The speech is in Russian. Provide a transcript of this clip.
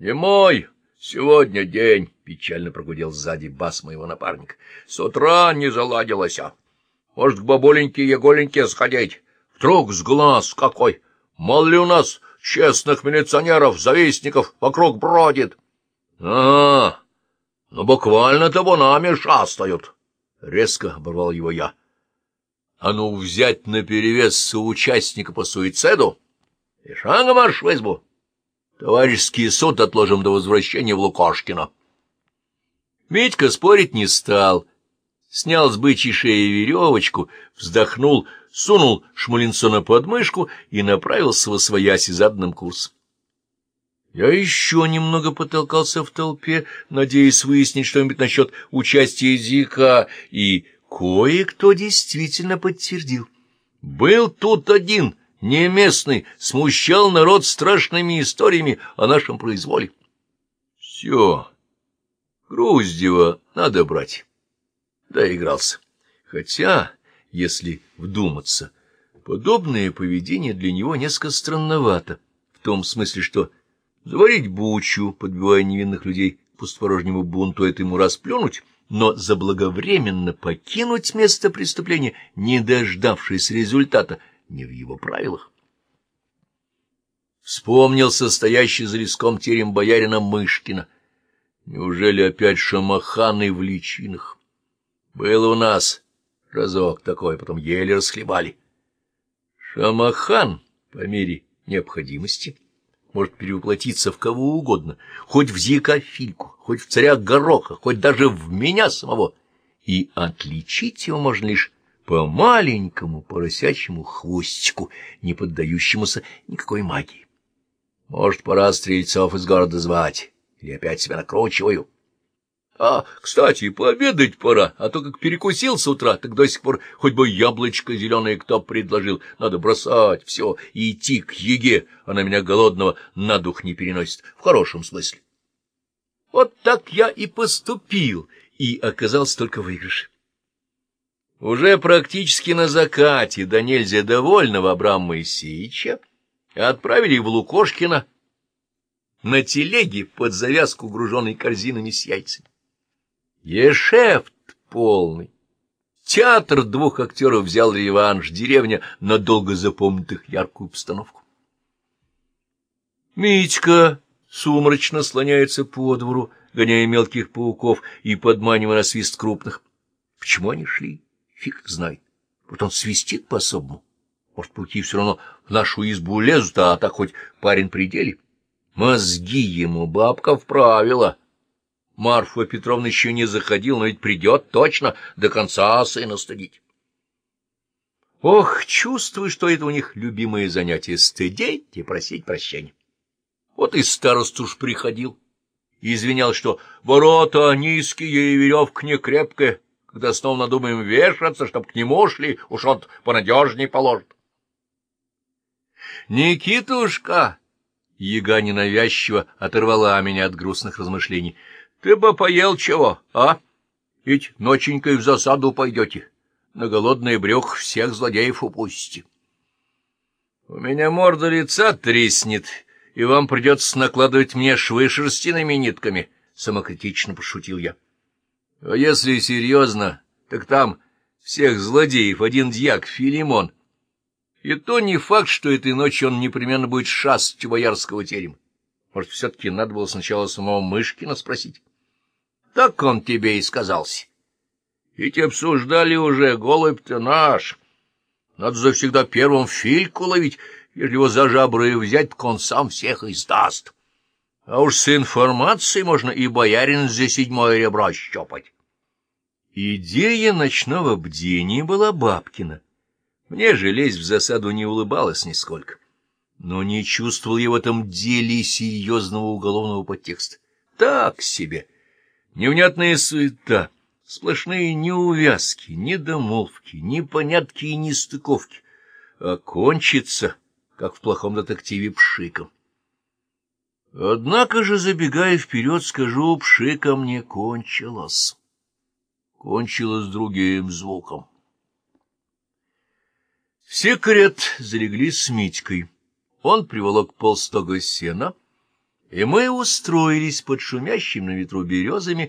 Не мой, сегодня день, — печально прогудел сзади бас моего напарника. С утра не заладилось, а. Может, к бабуленьке Еголеньке сходить? Вдруг с глаз какой! Мало ли у нас честных милиционеров, завистников вокруг бродит? — Ага, ну буквально-то нами шастают! — резко оборвал его я. — А ну взять наперевес соучастника по суициду и шагом марш в избу! Товарищеский суд отложим до возвращения в Лукошкино. Митька спорить не стал. Снял с бычьей шеи веревочку, вздохнул, сунул Шмулинсона под мышку и направился во свояси задным курсом. Я еще немного потолкался в толпе, надеясь выяснить что-нибудь насчет участия Зика, и кое-кто действительно подтвердил. Был тут один не местный, смущал народ страшными историями о нашем произволе. Все, Груздева надо брать. Доигрался. Хотя, если вдуматься, подобное поведение для него несколько странновато, в том смысле, что заварить бучу, подбивая невинных людей к пустопорожнему бунту, это ему расплюнуть, но заблаговременно покинуть место преступления, не дождавшись результата, не в его правилах. Вспомнил состоящий за леском терем боярина Мышкина. Неужели опять шамаханы в личинах? Было у нас разок такой, потом еле расхлебали. Шамахан, по мере необходимости, может перевоплотиться в кого угодно, хоть в зикофильку, хоть в царя Гороха, хоть даже в меня самого, и отличить его можно лишь по маленькому поросячьему хвостику, не поддающемуся никакой магии. Может, пора стрельцов из города звать, или опять себя накручиваю. А, кстати, пообедать пора, а то как перекусил с утра, так до сих пор хоть бы яблочко зеленое кто предложил. Надо бросать все и идти к еге, она меня голодного на дух не переносит, в хорошем смысле. Вот так я и поступил, и оказался только выигрыш. Уже практически на закате до нельзя довольного Абрама Моисеевича отправили в Лукошкино на телеге под завязку, груженной корзинами с яйцами. Ешефт полный. Театр двух актеров взял реванш, деревня надолго запомнит их яркую обстановку. Митька сумрачно слоняется по двору, гоняя мелких пауков и подманивая на свист крупных. Почему они шли? Фиг знает. Вот он свистит по-особому. Может, пауки все равно в нашу избу лезут, а так хоть парень при деле. Мозги ему бабка вправила. Марфа Петровна еще не заходил, но ведь придет точно до конца сына стыдить. Ох, чувствую, что это у них любимое занятие — стыдеть и просить прощения. Вот и старост уж приходил и извинял, что ворота низкие и веревка не крепкая, когда снова надумаем вешаться, чтоб к нему шли, уж он понадежней положит. «Никитушка!» — яга ненавязчиво оторвала меня от грустных размышлений. «Ты бы поел чего, а? Ведь ноченькой в засаду пойдете. На голодный брюх всех злодеев упустите». «У меня морда лица треснет, и вам придется накладывать мне швы шерстяными нитками», — самокритично пошутил я. А если серьезно, так там всех злодеев один дьяк Филимон. И то не факт, что этой ночью он непременно будет шастать у боярского терема. Может, все-таки надо было сначала самого Мышкина спросить? Так он тебе и сказался. Ведь обсуждали уже, голубь-то наш. Надо завсегда первым фильку ловить, если его за жабры взять, так он сам всех издаст. А уж с информацией можно и боярин за седьмое ребро щепать. Идея ночного бдения была бабкина. Мне же лезть в засаду не улыбалась нисколько. Но не чувствовал я в этом деле серьезного уголовного подтекста. Так себе. Невнятная суета, сплошные неувязки, недомолвки, непонятки и нестыковки. А кончится, как в плохом детективе, пшиком. Однако же, забегая вперед, скажу, пшика мне кончилась. Кончилась другим звуком. Все карет залегли с Митькой. Он приволок полстога сена и мы устроились под шумящим на ветру березами